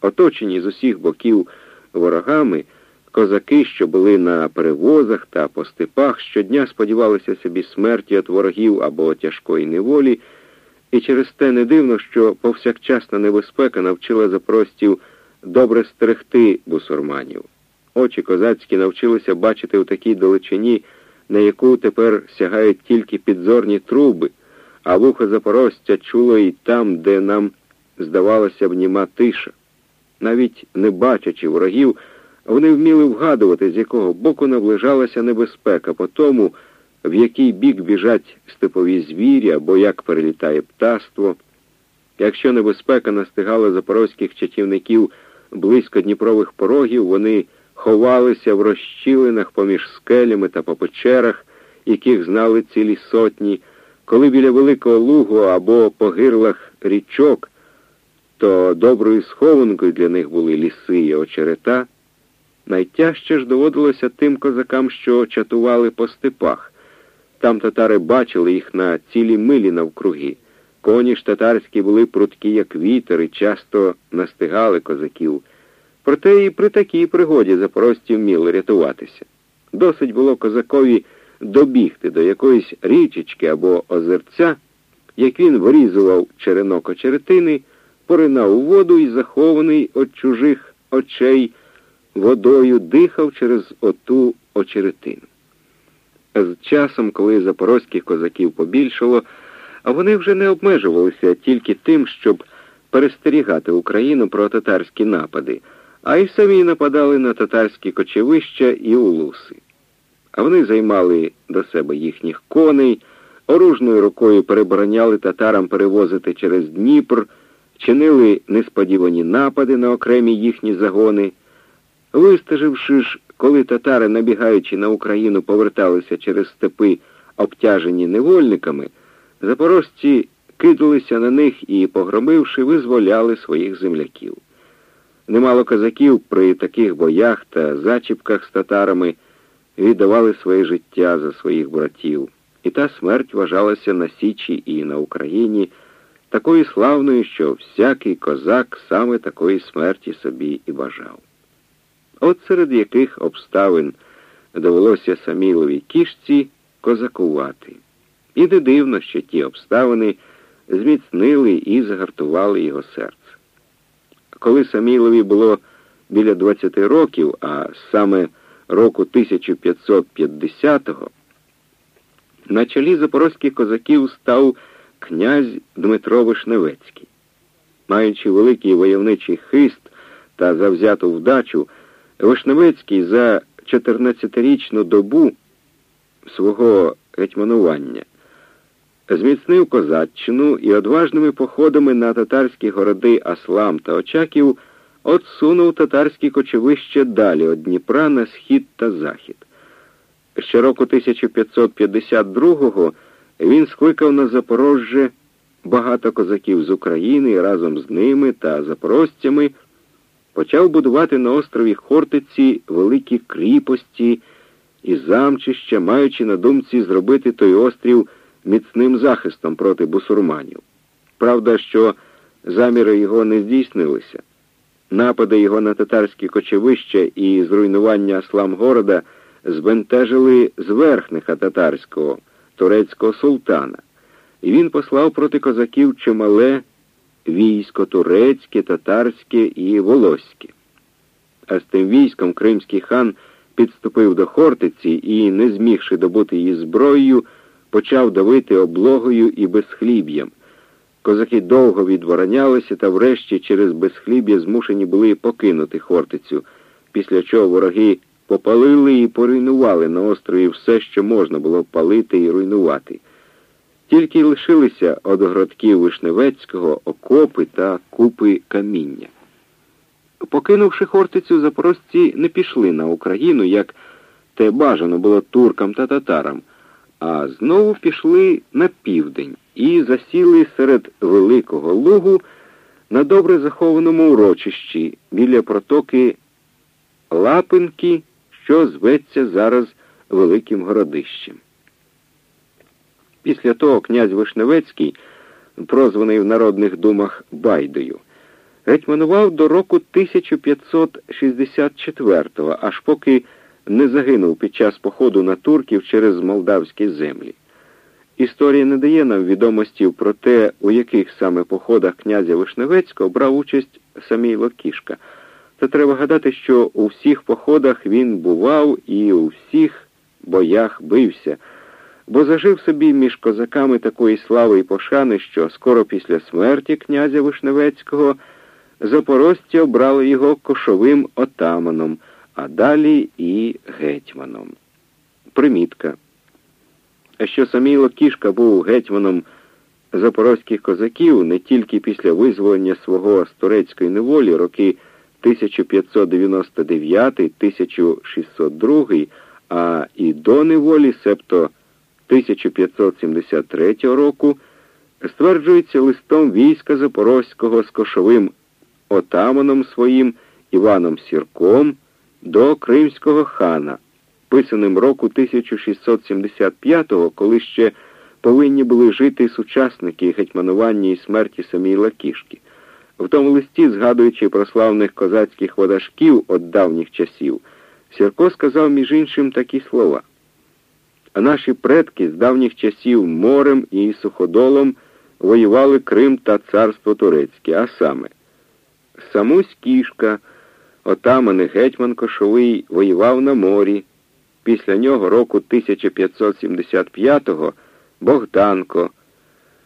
Оточені з усіх боків ворогами, козаки, що були на перевозах та по степах, щодня сподівалися собі смерті від ворогів або тяжкої неволі, і через те не дивно, що повсякчасна небезпека навчила запростів добре стерегти бусурманів. Очі козацькі навчилися бачити у такій далечині, на яку тепер сягають тільки підзорні труби, а вухо запорожця чуло і там, де нам здавалося б німа тиша. Навіть не бачачи ворогів, вони вміли вгадувати, з якого боку наближалася небезпека, по тому, в який бік біжать степові звірі або як перелітає птаство. Якщо небезпека настигала запорозьких чатівників близько Дніпрових порогів, вони ховалися в розщілинах поміж скелями та по печерах, яких знали цілі сотні, коли біля Великого Лугу або по гирлах річок, то доброю схованкою для них були ліси і очерета. Найтяжче ж доводилося тим козакам, що чатували по степах. Там татари бачили їх на цілі милі навкруги. Коні ж татарські були прудкі, як вітер, і часто настигали козаків. Проте і при такій пригоді запорожці вміли рятуватися. Досить було козакові добігти до якоїсь річечки або озерця, як він вирізував черенок очеретини, поринав у воду і, захований від чужих очей, водою дихав через оту очеретину. З часом, коли запорозьких козаків побільшало, а вони вже не обмежувалися тільки тим, щоб перестерігати Україну про татарські напади а й самі нападали на татарські кочевища і улуси. А вони займали до себе їхніх коней, оружною рукою перебороняли татарам перевозити через Дніпр, чинили несподівані напади на окремі їхні загони. Вистеживши ж, коли татари, набігаючи на Україну, поверталися через степи, обтяжені невольниками, запорожці кидалися на них і, погромивши, визволяли своїх земляків. Немало козаків при таких боях та зачіпках з татарами віддавали своє життя за своїх братів, і та смерть вважалася на Січі і на Україні такою славною, що всякий козак саме такої смерті собі і бажав. От серед яких обставин довелося Саміловій кішці козакувати. І не дивно, що ті обставини зміцнили і загартували його серце. Коли Самілові було біля 20 років, а саме року 1550-го, на чолі запорозьких козаків став князь Дмитро Вишневецький. Маючи великий войовничий хист та завзяту вдачу, Вишневецький за 14-річну добу свого гетьманування зміцнив козаччину і одважними походами на татарські городи Аслам та Очаків отсунув татарські кочевища далі від Дніпра на схід та захід. Ще року 1552-го він скликав на Запорожжя багато козаків з України разом з ними та запорожцями почав будувати на острові Хортиці великі кріпості і замчища, маючи на думці зробити той острів міцним захистом проти бусурманів. Правда, що заміри його не здійснилися. Напади його на татарські кочевища і зруйнування Асламгорода збентежили зверхника татарського, турецького султана, і він послав проти козаків чимале військо турецьке, татарське і волоське. А з тим військом кримський хан підступив до Хортиці і, не змігши добути її зброєю, почав давити облогою і безхліб'ям. Козаки довго відворонялися та врешті через безхліб'я змушені були покинути Хортицю, після чого вороги попалили і поруйнували на острові все, що можна було палити і руйнувати. Тільки лишилися од городків Вишневецького окопи та купи каміння. Покинувши Хортицю, запорожці не пішли на Україну, як те бажано було туркам та татарам а знову пішли на південь і засіли серед Великого Лугу на добре захованому урочищі біля протоки Лапинки, що зветься зараз Великим Городищем. Після того князь Вишневецький, прозваний в народних думах Байдою, Гетьманував до року 1564-го, аж поки не загинув під час походу на турків через молдавські землі. Історія не дає нам відомостів про те, у яких саме походах князя Вишневецького брав участь Самій Кішка. Та треба гадати, що у всіх походах він бував і у всіх боях бився, бо зажив собі між козаками такої слави і пошани, що скоро після смерті князя Вишневецького запорожці обрали його кошовим отаманом, а далі і гетьманом. Примітка. А що Самій Кішка був гетьманом запорозьких козаків не тільки після визволення свого з турецької неволі роки 1599-1602, а і до неволі, себто 1573 року, стверджується листом війська Запорозького з кошовим отаманом своїм Іваном Сірком до Кримського хана, писаним року 1675-го, коли ще повинні були жити сучасники гетьманування і смерті Саміла Кішки. В тому листі, згадуючи про славних козацьких водашків від давніх часів, Сірко сказав між іншим такі слова. А наші предки з давніх часів морем і суходолом воювали Крим та царство турецьке, а саме Самусь Кішка, отаманий гетьман Кошовий, воював на морі. Після нього року 1575-го Богданко,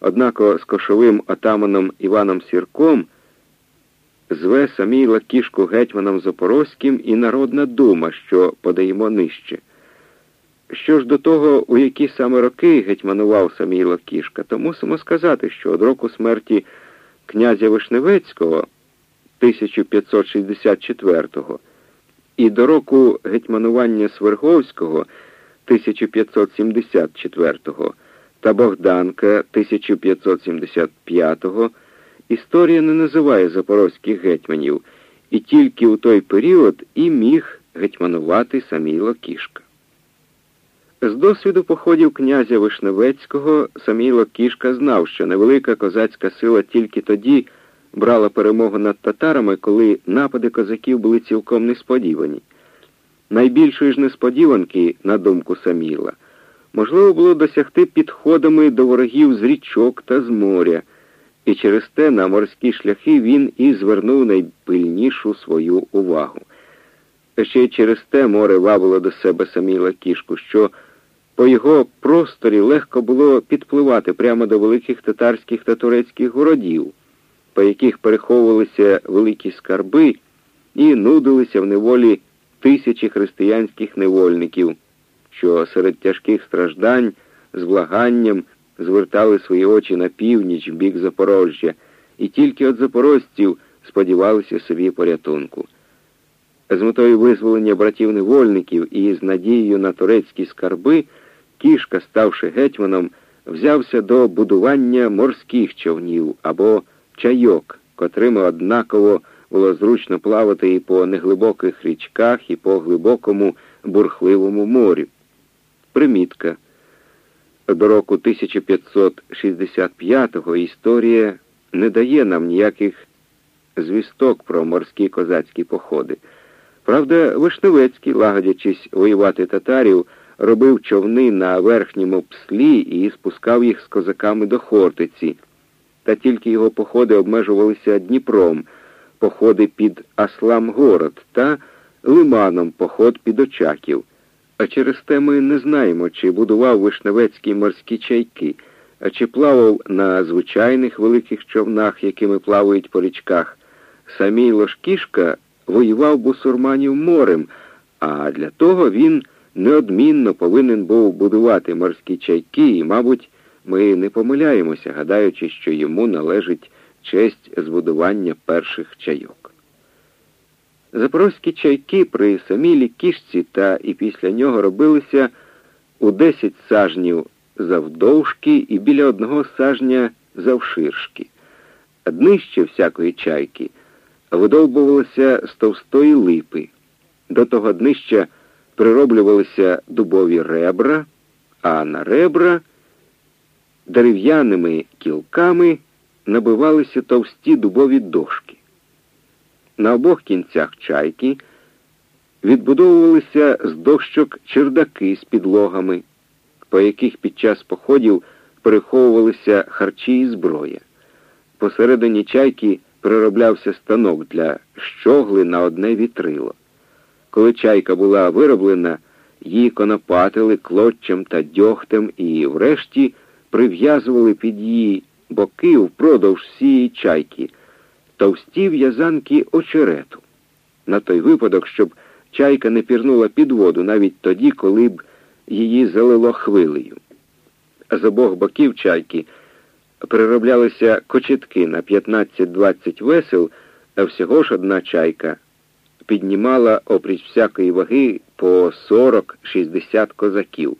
однако з кошовим отаманом Іваном Сірком зве Самійла кішку гетьманом Запорозьким і Народна дума, що подаємо нижче. Що ж до того, у які саме роки гетьманував Самійла кішка, то мусимо сказати, що від року смерті князя Вишневецького 1564-го і до року гетьманування Сверговського 1574-го та Богданка 1575-го історія не називає запорозьких гетьманів, і тільки у той період і міг гетьманувати Самійло Кішка. З досвіду походів князя Вишневецького Самійло Кішка знав, що невелика козацька сила тільки тоді брала перемогу над татарами, коли напади козаків були цілком несподівані. Найбільшої ж несподіванки, на думку Саміла, можливо було досягти підходами до ворогів з річок та з моря, і через те на морські шляхи він і звернув найпильнішу свою увагу. Ще й через те море вабило до себе Саміла кішку, що по його просторі легко було підпливати прямо до великих татарських та турецьких городів, по яких переховувалися великі скарби і нудилися в неволі тисячі християнських невольників, що серед тяжких страждань з влаганням звертали свої очі на північ в бік Запорожжя, і тільки від запорожців сподівалися собі порятунку. З метою визволення братів невольників і з надією на турецькі скарби, кішка, ставши гетьманом, взявся до будування морських човнів або чайок, котрими однаково було зручно плавати і по неглибоких річках, і по глибокому бурхливому морю. Примітка. До року 1565-го історія не дає нам ніяких звісток про морські козацькі походи. Правда, Вишневецький, лагодячись воювати татарів, робив човни на верхньому пслі і спускав їх з козаками до Хортиці. Та тільки його походи обмежувалися Дніпром, походи під Асламгород та лиманом поход під Очаків. А через те ми не знаємо, чи будував Вишневецький морські чайки, а чи плавав на звичайних великих човнах, якими плавають по річках. Самій Лошкішка воював бусурманів морем, а для того він неодмінно повинен був будувати морські чайки, і, мабуть, ми не помиляємося, гадаючи, що йому належить честь збудування перших чайок. Запорозькі чайки при самій кішці та і після нього робилися у 10 сажнів завдовжки і біля одного сажня завширшки. Днище всякої чайки видовбувалося з товстої липи. До того днища прироблювалися дубові ребра, а на ребра дерев'яними кілками набивалися товсті дубові дошки. На обох кінцях чайки відбудовувалися з дощок чердаки з підлогами, по яких під час походів переховувалися харчі і зброя. Посередині чайки прироблявся станок для щогли на одне вітрило. Коли чайка була вироблена, її конопатили клоччем та дьогтем і, врешті, прив'язували під її боки впродовж всієї чайки, товсті в'язанки очерету. На той випадок, щоб чайка не пірнула під воду навіть тоді, коли б її залило хвилею. З обох боків чайки перероблялися кочетки на 15-20 весел, а всього ж одна чайка піднімала опріч всякої ваги по 40-60 козаків.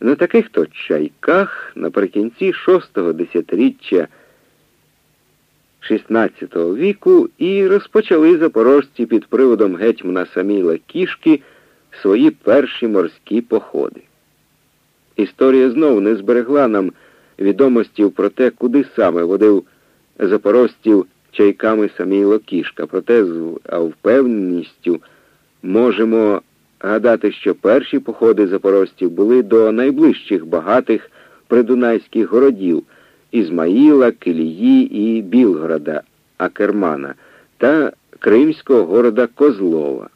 На таких то чайках наприкінці шостого десятиріччя XVI віку і розпочали запорожці під приводом гетьмана Саміла Кішки свої перші морські походи. Історія знову не зберегла нам відомостів про те, куди саме водив запорожців чайками Самійло Кішка, проте з впевненістю можемо гадати, що перші походи запорожців були до найближчих багатих придунайських городів Ізмаїла, Килії і Білгорода, Акермана та кримського города Козлова.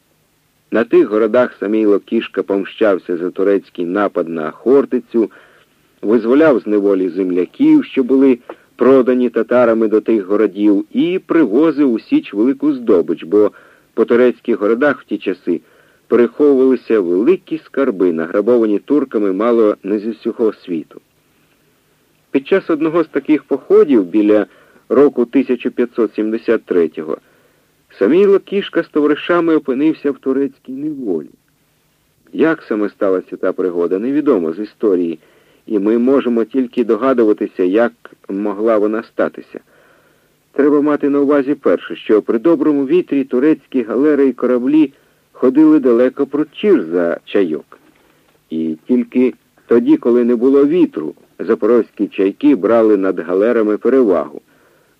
На тих городах Самійло Кішка помщався за турецький напад на Хортицю, визволяв з неволі земляків, що були продані татарами до тих городів, і привозив у Січ велику здобич, бо по турецьких городах в ті часи переховувалися великі скарби, награбовані турками мало не зі всього світу. Під час одного з таких походів біля року 1573-го Самійло Кішка з товаришами опинився в турецькій неволі. Як саме сталася та пригода, невідомо з історії, і ми можемо тільки догадуватися, як могла вона статися. Треба мати на увазі перше, що при доброму вітрі турецькі галери і кораблі ходили далеко прочір за чайок. І тільки тоді, коли не було вітру, запорозькі чайки брали над галерами перевагу.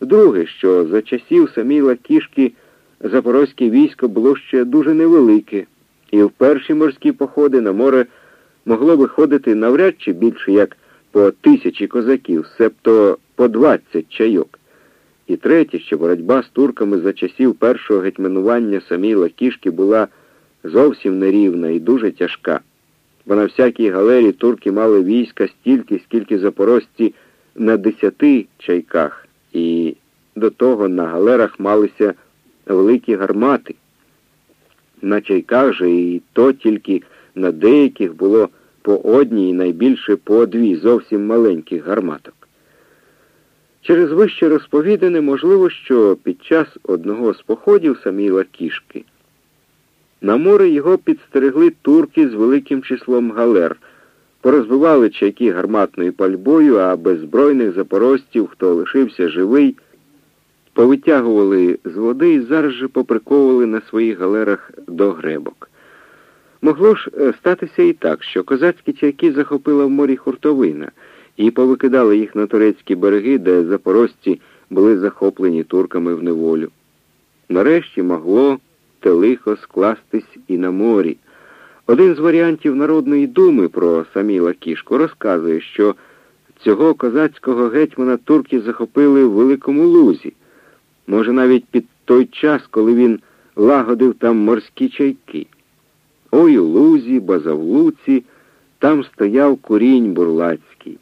Друге, що за часів Саміла Кішки запорозьке військо було ще дуже невелике, і в перші морські походи на море могло виходити навряд чи більше як по тисячі козаків, себто по двадцять чайок. І третє, що боротьба з турками за часів першого гетьманування Саміла Кішки була зовсім нерівна і дуже тяжка. Бо на всякій галері турки мали війська стільки, скільки запорожці на десяти чайках, і до того на галерах малися великі гармати. На чайках же і то тільки на деяких було по одній, і найбільше по дві зовсім маленьких гарматок. Через вище розповідане можливо, що під час одного з походів Саміла Кішки на море його підстерегли турки з великим числом галер, порозбивали чайки гарматною пальбою, а беззбройних запорожців, хто лишився живий, повитягували з води і зараз же поприковували на своїх галерах до гребок. Могло ж е, статися і так, що козацькі чайки захопила в морі хуртовина і повикидали їх на турецькі береги, де запорожці були захоплені турками в неволю. Нарешті могло те лихо скластись і на морі. Один з варіантів Народної думи про Саміла Кішку розказує, що цього козацького гетьмана турки захопили в Великому Лузі, може навіть під той час, коли він лагодив там морські чайки. Ой у лузі, базавлуці, там стояв курінь бурлацький.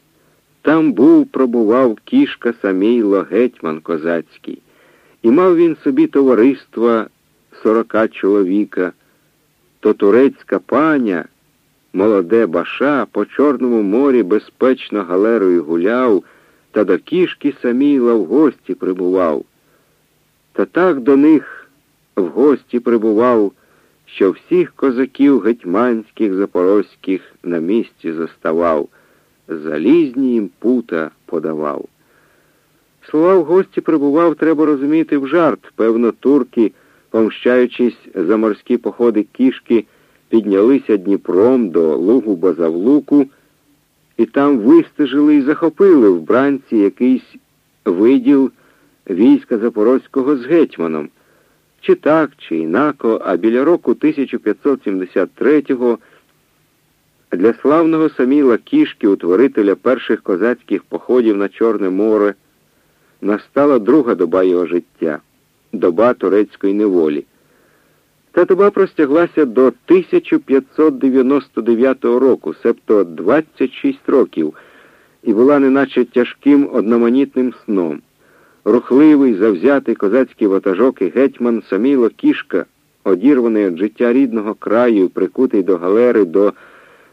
Там був, пробував кішка Самійло гетьман козацький, і мав він собі товариства сорока чоловіка, то турецька паня, молоде баша, по Чорному морі безпечно галерою гуляв, та до кішки Самійла в гості прибував. Та так до них в гості прибував що всіх козаків гетьманських запорозьких на місці заставав, залізні їм пута подавав. Слова в гості прибував, треба розуміти, в жарт. Певно, турки, помщаючись за морські походи кішки, піднялися Дніпром до лугу Базавлуку і там вистежили і захопили в бранці якийсь виділ війська Запорозького з гетьманом. Чи так, чи інако, а біля року 1573-го для славного Саміла Кішки, утворителя перших козацьких походів на Чорне море, настала друга доба його життя доба турецької неволі. Та доба простяглася до 1599 року, себто 26 років, і була неначе тяжким одноманітним сном. Рухливий, завзятий козацький ватажок і гетьман Саміло Кішка, одірваний від життя рідного краю, прикутий до галери, до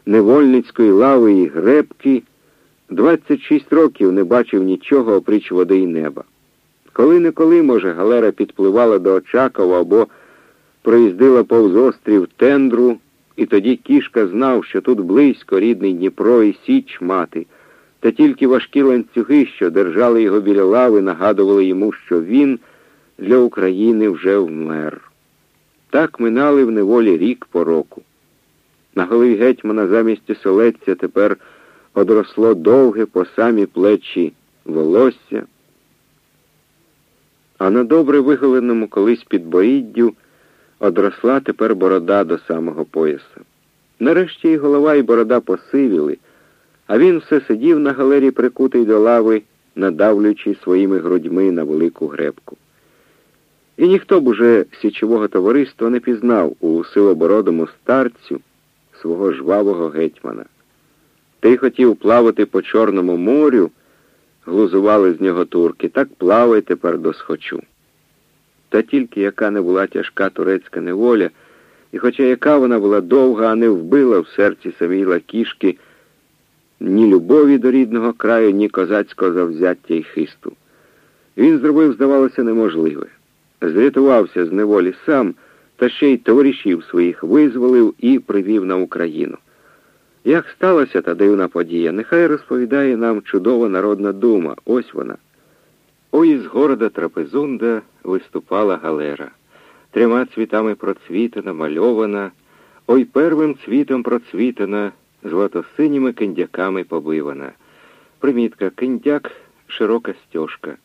невольницької лави і гребки, 26 років не бачив нічого опріч води і неба. Коли-неколи, може, галера підпливала до Очакова або проїздила повз острів Тендру, і тоді кішка знав, що тут близько рідний Дніпро і Січ мати, та тільки важкі ланцюги, що держали його біля лави, нагадували йому, що він для України вже вмер. Так минали в неволі рік по року. На голові гетьмана замість оселедця тепер одросло довге по самі плечі волосся а на добре виголеному колись підборіддю одросла тепер борода до самого пояса. Нарешті і голова, і борода посивіли, а він все сидів на галері, прикутий до лави, надавлюючи своїми грудьми на велику гребку. І ніхто б уже січового товариства не пізнав у силобородому старцю свого жвавого гетьмана. Ти хотів плавати по Чорному морю глузували з нього турки, так плавай тепер досхочу. Та тільки яка не була тяжка турецька неволя, і хоча яка вона була довга, а не вбила в серці Саміла кішки ні любові до рідного краю, ні козацького завзяття й хисту. Він зробив, здавалося, неможливе. Зрятувався з неволі сам, та ще й товаришів своїх визволив і привів на Україну. Як сталася та дивна подія, нехай розповідає нам чудова народна дума. Ось вона. Ой із города Трапезунда виступала галера. Трьома цвітами процвітана, мальована, ой первим цвітом процвітана, златосиніми киндяками побивана. Примітка киндяк широка стежка.